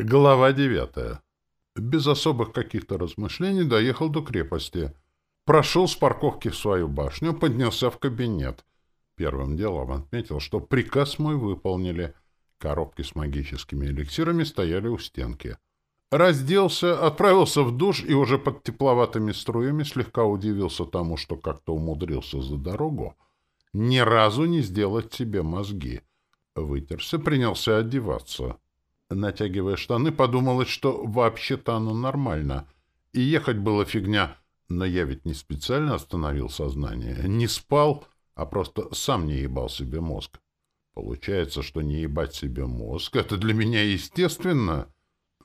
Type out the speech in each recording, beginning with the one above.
Глава девятая. Без особых каких-то размышлений доехал до крепости. Прошел с парковки в свою башню, поднялся в кабинет. Первым делом отметил, что приказ мой выполнили. Коробки с магическими эликсирами стояли у стенки. Разделся, отправился в душ и уже под тепловатыми струями слегка удивился тому, что как-то умудрился за дорогу ни разу не сделать себе мозги. Вытерся, принялся одеваться. Натягивая штаны, подумалось, что вообще-то оно нормально. И ехать было фигня. Но я ведь не специально остановил сознание. Не спал, а просто сам не ебал себе мозг. Получается, что не ебать себе мозг — это для меня естественно.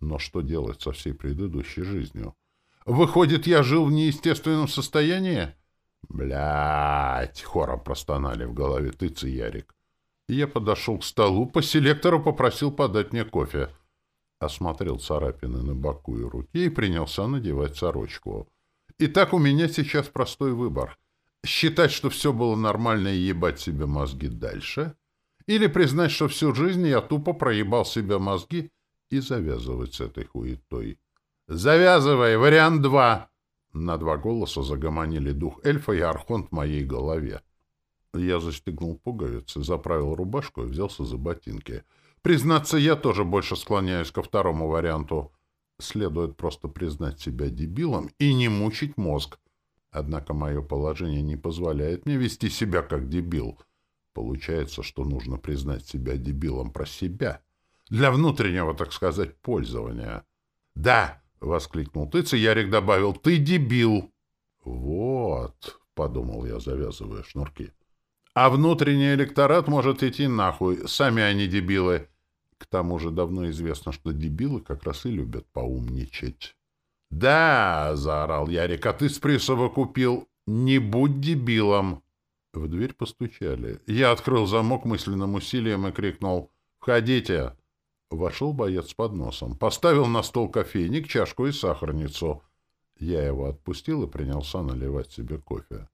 Но что делать со всей предыдущей жизнью? Выходит, я жил в неестественном состоянии? Блять, хором простонали в голове тыц и Ярик. Я подошел к столу, по селектору попросил подать мне кофе. Осмотрел царапины на боку и руке и принялся надевать сорочку. Итак, у меня сейчас простой выбор. Считать, что все было нормально и ебать себе мозги дальше, или признать, что всю жизнь я тупо проебал себе мозги и завязывать с этой хуетой. «Завязывай! Вариант два!» На два голоса загомонили дух эльфа и архонт в моей голове. Я застегнул пуговицы, заправил рубашку и взялся за ботинки. Признаться, я тоже больше склоняюсь ко второму варианту. Следует просто признать себя дебилом и не мучить мозг. Однако мое положение не позволяет мне вести себя как дебил. Получается, что нужно признать себя дебилом про себя. Для внутреннего, так сказать, пользования. «Да!» — воскликнул Тыц, Ярик добавил «Ты дебил!» «Вот!» — подумал я, завязывая шнурки. А внутренний электорат может идти нахуй, сами они дебилы. К тому же давно известно, что дебилы как раз и любят поумничать. «Да!» — заорал Ярик, — «а ты с Присова купил. Не будь дебилом!» В дверь постучали. Я открыл замок мысленным усилием и крикнул «Входите!» Вошел боец с подносом. Поставил на стол кофейник, чашку и сахарницу. Я его отпустил и принялся наливать себе кофе.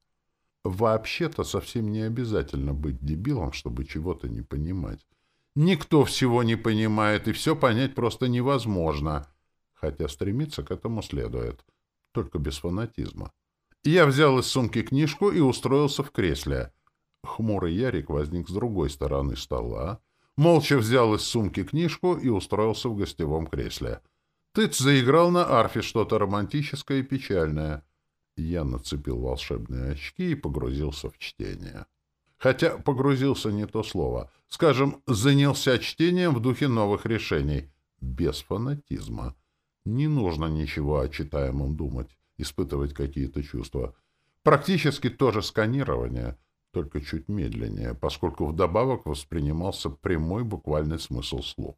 Вообще-то совсем не обязательно быть дебилом, чтобы чего-то не понимать. Никто всего не понимает, и все понять просто невозможно. Хотя стремиться к этому следует. Только без фанатизма. Я взял из сумки книжку и устроился в кресле. Хмурый Ярик возник с другой стороны стола, молча взял из сумки книжку и устроился в гостевом кресле. Тыц заиграл на арфе что-то романтическое и печальное — я нацепил волшебные очки и погрузился в чтение. Хотя погрузился не то слово. Скажем, занялся чтением в духе новых решений. Без фанатизма. Не нужно ничего о читаемом думать, испытывать какие-то чувства. Практически то же сканирование, только чуть медленнее, поскольку вдобавок воспринимался прямой буквальный смысл слов.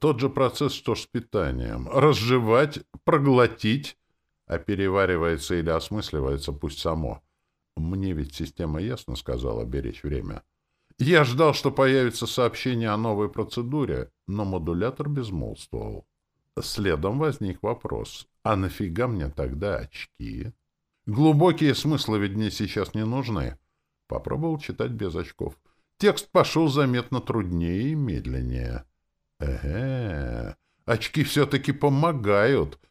Тот же процесс, что с питанием. Разжевать, проглотить, а переваривается или осмысливается пусть само. Мне ведь система ясно сказала беречь время. Я ждал, что появится сообщение о новой процедуре, но модулятор безмолвствовал. Следом возник вопрос, а нафига мне тогда очки? Глубокие смыслы ведь мне сейчас не нужны. Попробовал читать без очков. Текст пошел заметно труднее и медленнее. Эге, очки все-таки помогают —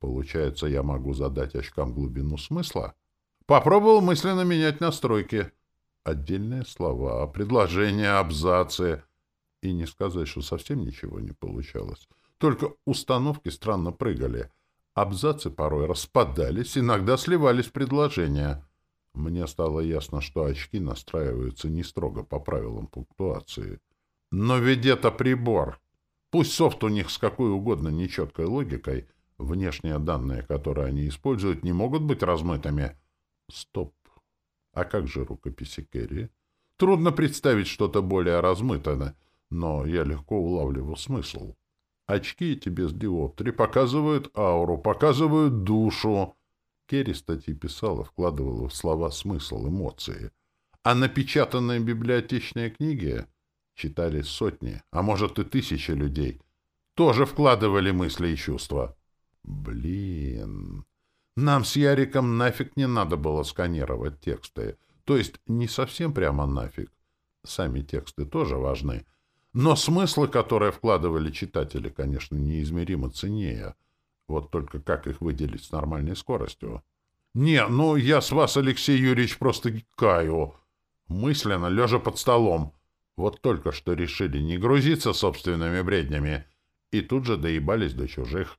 Получается, я могу задать очкам глубину смысла? Попробовал мысленно менять настройки. Отдельные слова, предложения, абзацы. И не сказать, что совсем ничего не получалось. Только установки странно прыгали. Абзацы порой распадались, иногда сливались предложения. Мне стало ясно, что очки настраиваются не строго по правилам пунктуации. Но ведь это прибор. Пусть софт у них с какой угодно нечеткой логикой — Внешние данные, которые они используют, не могут быть размытыми. Стоп. А как же рукописи Керри? Трудно представить что-то более размытое, но я легко улавливал смысл. Очки эти без диоптри показывают ауру, показывают душу. Керри статьи писала, вкладывала в слова смысл, эмоции. А напечатанные библиотечные книги читали сотни, а может и тысячи людей. Тоже вкладывали мысли и чувства. Блин. Нам с Яриком нафиг не надо было сканировать тексты. То есть не совсем прямо нафиг. Сами тексты тоже важны. Но смыслы, которые вкладывали читатели, конечно, неизмеримо ценнее. Вот только как их выделить с нормальной скоростью? Не, ну я с вас, Алексей Юрьевич, просто каю. Мысленно, лежа под столом. Вот только что решили не грузиться собственными бреднями. И тут же доебались до чужих.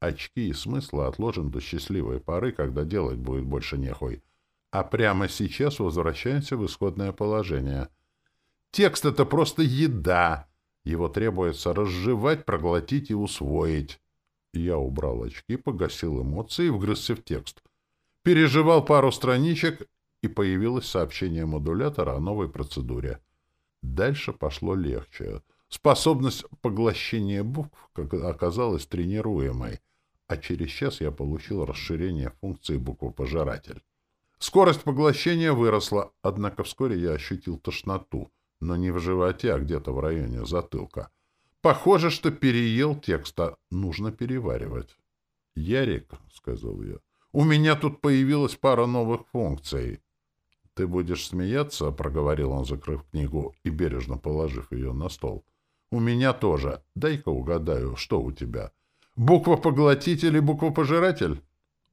Очки и смыслы отложим до счастливой поры, когда делать будет больше нехуй. А прямо сейчас возвращаемся в исходное положение. Текст — это просто еда. Его требуется разжевать, проглотить и усвоить. Я убрал очки, погасил эмоции и вгрызся в текст. Переживал пару страничек, и появилось сообщение модулятора о новой процедуре. Дальше пошло легче. Способность поглощения букв оказалась тренируемой, а через час я получил расширение функции буквопожиратель. Скорость поглощения выросла, однако вскоре я ощутил тошноту, но не в животе, а где-то в районе затылка. Похоже, что переел текста, нужно переваривать. «Ярик», — сказал я, — «у меня тут появилась пара новых функций». «Ты будешь смеяться?» — проговорил он, закрыв книгу и бережно положив ее на стол. «У меня тоже. Дай-ка угадаю, что у тебя? Буква-поглотитель и буква-пожиратель?»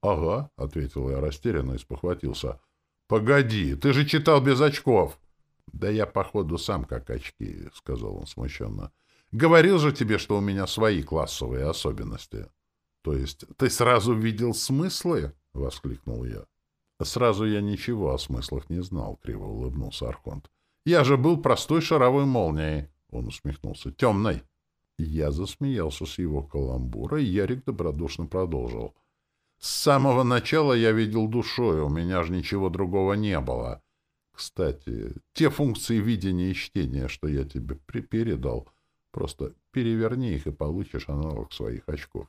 «Ага», — ответил я растерянно и спохватился. «Погоди, ты же читал без очков!» «Да я, походу, сам как очки», — сказал он смущенно. «Говорил же тебе, что у меня свои классовые особенности». «То есть ты сразу видел смыслы?» — воскликнул я. «Сразу я ничего о смыслах не знал», — криво улыбнулся Архонт. «Я же был простой шаровой молнией», — он усмехнулся, — «темной». Я засмеялся с его каламбура, и Ярик добродушно продолжил. «С самого начала я видел душой, у меня же ничего другого не было. Кстати, те функции видения и чтения, что я тебе передал, просто переверни их и получишь аналог своих очков».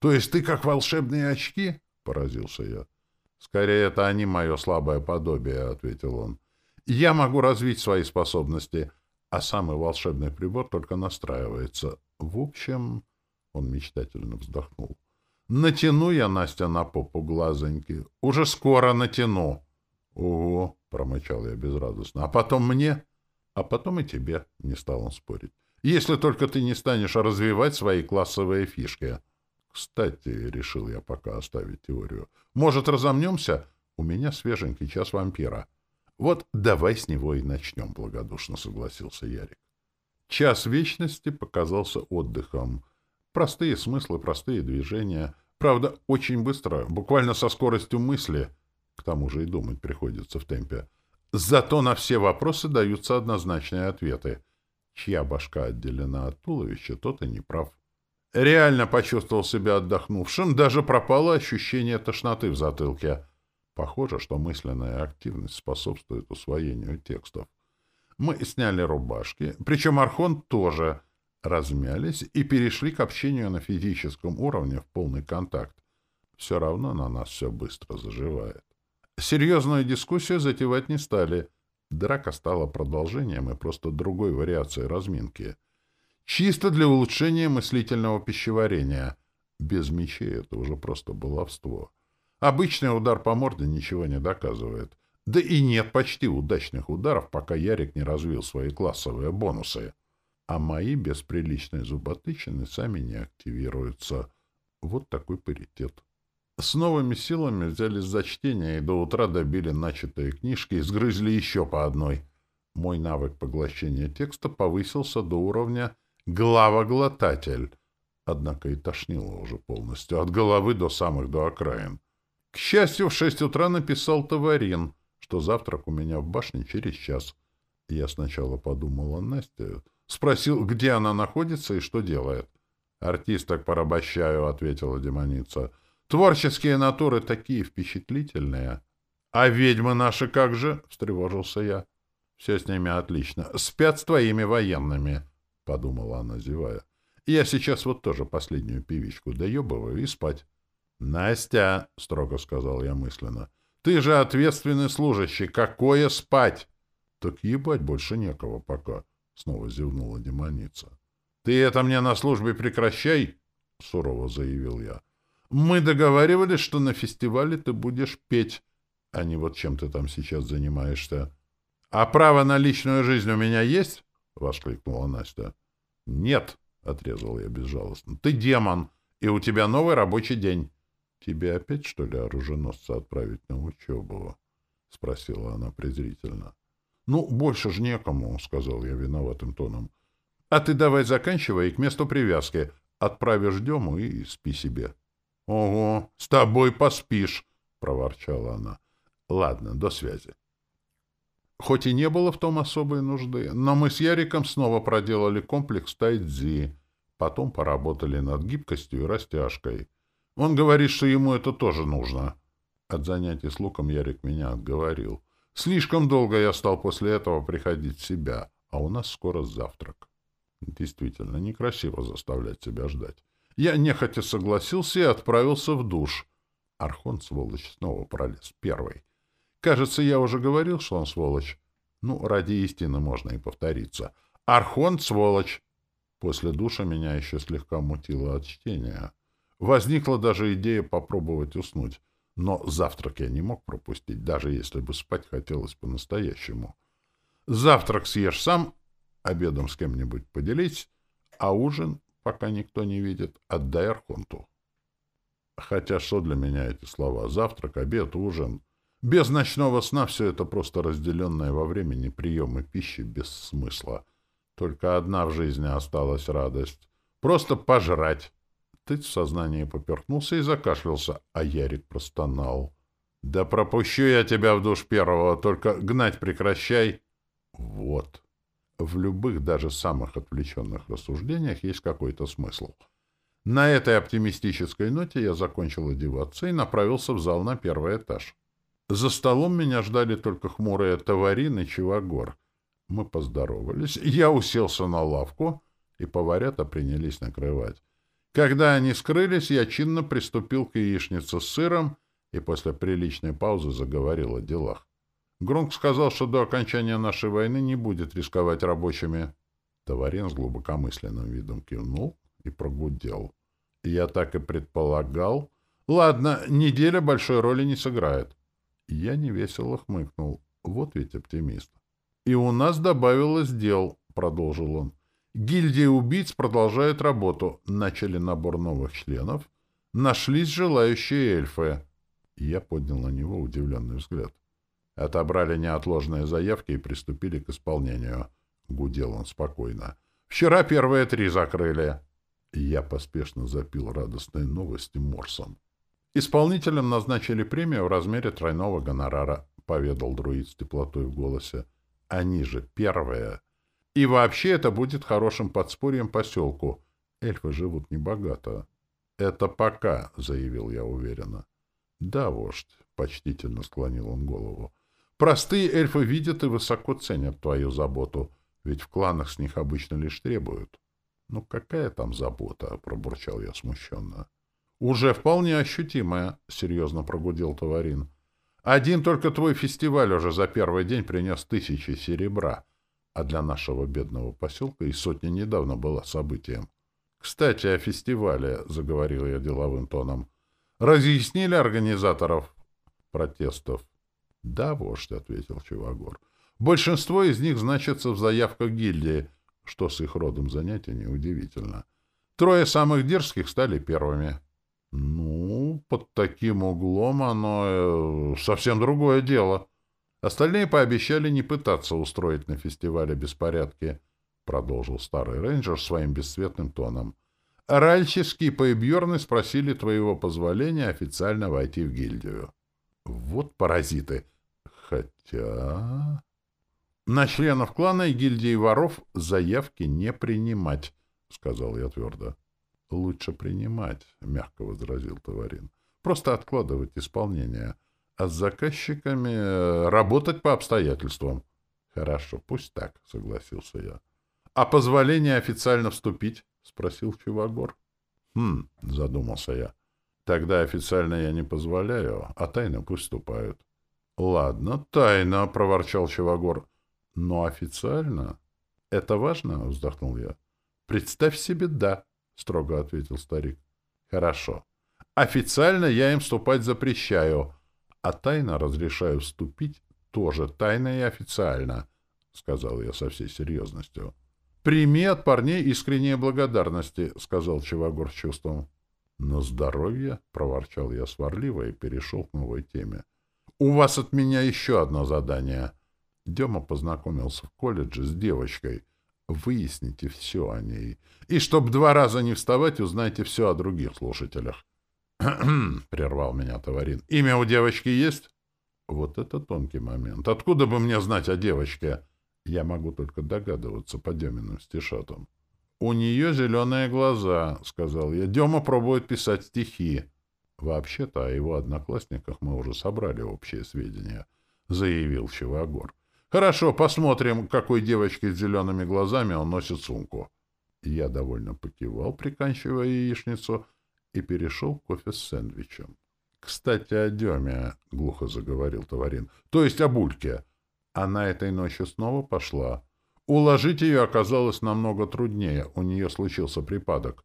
«То есть ты как волшебные очки?» — поразился я. «Скорее, это они мое слабое подобие», — ответил он. «Я могу развить свои способности, а самый волшебный прибор только настраивается. В общем...» — он мечтательно вздохнул. «Натяну я, Настя, на попу глазоньки. Уже скоро натяну». «Ого!» — промычал я безрадостно. «А потом мне?» «А потом и тебе», — не стал он спорить. «Если только ты не станешь развивать свои классовые фишки». Кстати, решил я пока оставить теорию. Может, разомнемся? У меня свеженький час вампира. Вот давай с него и начнем, благодушно согласился Ярик. Час вечности показался отдыхом. Простые смыслы, простые движения. Правда, очень быстро, буквально со скоростью мысли. К тому же и думать приходится в темпе. Зато на все вопросы даются однозначные ответы. Чья башка отделена от туловища, тот и не прав. Реально почувствовал себя отдохнувшим, даже пропало ощущение тошноты в затылке. Похоже, что мысленная активность способствует усвоению текстов. Мы сняли рубашки, причем Архон тоже размялись и перешли к общению на физическом уровне в полный контакт. Все равно на нас все быстро заживает. Серьезную дискуссию затевать не стали. Драка стала продолжением и просто другой вариацией разминки — Чисто для улучшения мыслительного пищеварения. Без мечей это уже просто баловство. Обычный удар по морде ничего не доказывает. Да и нет почти удачных ударов, пока Ярик не развил свои классовые бонусы. А мои без приличной зуботычины сами не активируются. Вот такой паритет. С новыми силами взялись за чтение и до утра добили начатые книжки и сгрызли еще по одной. Мой навык поглощения текста повысился до уровня главоглотатель. Однако и тошнило уже полностью, от головы до самых до окраин. К счастью, в шесть утра написал Товарин, что завтрак у меня в башне через час. Я сначала подумал о Насте, спросил, где она находится и что делает. «Артисток порабощаю», — ответила демоница. «Творческие натуры такие впечатлительные». «А ведьмы наши как же?» — встревожился я. «Все с ними отлично. Спят с твоими военными». — подумала она, зевая. — Я сейчас вот тоже последнюю певичку доебываю и спать. — Настя, — строго сказал я мысленно, — ты же ответственный служащий. Какое спать? — Так ебать больше некого пока, — снова зевнула демоница. — Ты это мне на службе прекращай, — сурово заявил я. — Мы договаривались, что на фестивале ты будешь петь, а не вот чем ты там сейчас занимаешься. — А право на личную жизнь у меня есть? — воскликнула Настя. — Нет, — отрезал я безжалостно. — Ты демон, и у тебя новый рабочий день. — Тебе опять, что ли, оруженосца отправить на учебу? — спросила она презрительно. — Ну, больше ж некому, — сказал я виноватым тоном. — А ты давай заканчивай к месту привязки. Отправишь Дему и спи себе. — Ого, с тобой поспишь, — проворчала она. — Ладно, до связи. Хоть и не было в том особой нужды, но мы с Яриком снова проделали комплекс тайцзи, потом поработали над гибкостью и растяжкой. Он говорит, что ему это тоже нужно. От занятий с луком Ярик меня отговорил. Слишком долго я стал после этого приходить в себя, а у нас скоро завтрак. Действительно, некрасиво заставлять себя ждать. Я нехотя согласился и отправился в душ. Архон, сволочь, снова пролез. Первый. Кажется, я уже говорил, что он сволочь. Ну, ради истины можно и повториться. Архон — сволочь. После душа меня еще слегка мутило от чтения. Возникла даже идея попробовать уснуть. Но завтрак я не мог пропустить, даже если бы спать хотелось по-настоящему. Завтрак съешь сам, обедом с кем-нибудь поделись, а ужин, пока никто не видит, отдай Архонту. Хотя что для меня эти слова? Завтрак, обед, ужин. Без ночного сна все это просто разделенное во времени приемы пищи без смысла. Только одна в жизни осталась радость. Просто пожрать. Тыц в сознании поперхнулся и закашлялся, а Ярик простонал. «Да пропущу я тебя в душ первого, только гнать прекращай!» Вот. В любых, даже самых отвлеченных рассуждениях есть какой-то смысл. На этой оптимистической ноте я закончил одеваться и направился в зал на первый этаж. За столом меня ждали только хмурые Таварин и Чивагор. Мы поздоровались, я уселся на лавку, и поварята принялись накрывать. Когда они скрылись, я чинно приступил к яичнице с сыром и после приличной паузы заговорил о делах. Гронк сказал, что до окончания нашей войны не будет рисковать рабочими. Товарин с глубокомысленным видом кивнул и прогудел. Я так и предполагал. Ладно, неделя большой роли не сыграет. Я невесело хмыкнул. Вот ведь оптимист. «И у нас добавилось дел», — продолжил он. «Гильдия убийц продолжает работу. Начали набор новых членов. Нашлись желающие эльфы». Я поднял на него удивленный взгляд. Отобрали неотложные заявки и приступили к исполнению. Гудел он спокойно. «Вчера первые три закрыли». Я поспешно запил радостной новости морсом. Исполнителям назначили премию в размере тройного гонорара, поведал друид с теплотой в голосе. Они же первые. И вообще это будет хорошим подспорьем поселку. Эльфы живут небогато. Это пока, заявил я уверенно. Да, вождь, почтительно склонил он голову. Простые эльфы видят и высоко ценят твою заботу, ведь в кланах с них обычно лишь требуют. Ну какая там забота, пробурчал я смущенно. «Уже вполне ощутимая», — серьезно прогудел Товарин. «Один только твой фестиваль уже за первый день принес тысячи серебра, а для нашего бедного поселка и сотня недавно была событием. Кстати, о фестивале», — заговорил я деловым тоном. «Разъяснили организаторов протестов?» «Да, вождь», — ответил Чивагор. «Большинство из них значится в заявках гильдии, что с их родом занятия неудивительно. Трое самых дерзких стали первыми». Ну, под таким углом оно э, совсем другое дело. Остальные пообещали не пытаться устроить на фестивале беспорядки, продолжил старый рейнджер своим бесцветным тоном. Ральчи, Скипа и Бьорны спросили твоего позволения официально войти в гильдию. Вот паразиты. Хотя... На членов клана и гильдии воров заявки не принимать, сказал я твердо. — Лучше принимать, — мягко возразил Товарин. — Просто откладывать исполнение, а с заказчиками э, работать по обстоятельствам. — Хорошо, пусть так, — согласился я. — А позволение официально вступить? — спросил Чивагор. — Хм, — задумался я. — Тогда официально я не позволяю, а тайно пусть вступают. — Ладно, тайно, — проворчал Чивагор. — Но официально? — Это важно? — вздохнул я. — Представь себе, да. — строго ответил старик. — Хорошо. Официально я им вступать запрещаю, а тайно разрешаю вступить тоже тайно и официально, — сказал я со всей серьезностью. «Прими от парней искренние благодарности», — сказал Чивагор с чувством. «На здоровье», — проворчал я сварливо и перешел к новой теме. «У вас от меня еще одно задание». Дема познакомился в колледже с девочкой. Выясните все о ней. И чтоб два раза не вставать, узнайте все о других слушателях. прервал меня Товарин. «Имя у девочки есть?» «Вот это тонкий момент. Откуда бы мне знать о девочке?» Я могу только догадываться по Деминым стишатам. «У нее зеленые глаза», — сказал я. «Дема пробует писать стихи». «Вообще-то о его одноклассниках мы уже собрали общие сведения», — заявил Чевагор. «Хорошо, посмотрим, какой девочке с зелеными глазами он носит сумку». Я довольно покивал, приканчивая яичницу, и перешел к кофе с сэндвичем. «Кстати, о Деме», — глухо заговорил Товарин, — «то есть о Бульке». Она этой ночью снова пошла. Уложить ее оказалось намного труднее, у нее случился припадок.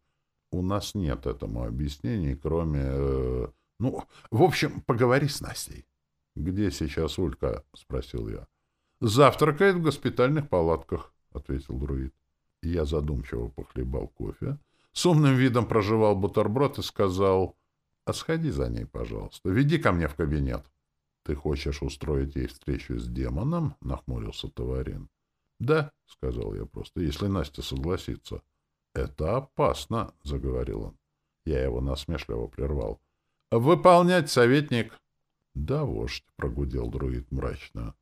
У нас нет этому объяснений, кроме... Э, ну, в общем, поговори с Настей. — Где сейчас Улька? — спросил я. — Завтракает в госпитальных палатках, — ответил друид. Я задумчиво похлебал кофе, с умным видом прожевал бутерброд и сказал, — А сходи за ней, пожалуйста, веди ко мне в кабинет. —— Ты хочешь устроить ей встречу с демоном? — нахмурился Товарин. — Да, — сказал я просто, — если Настя согласится. — Это опасно, — заговорил он. Я его насмешливо прервал. — Выполнять, советник! — Да, вождь, — прогудел друид мрачно.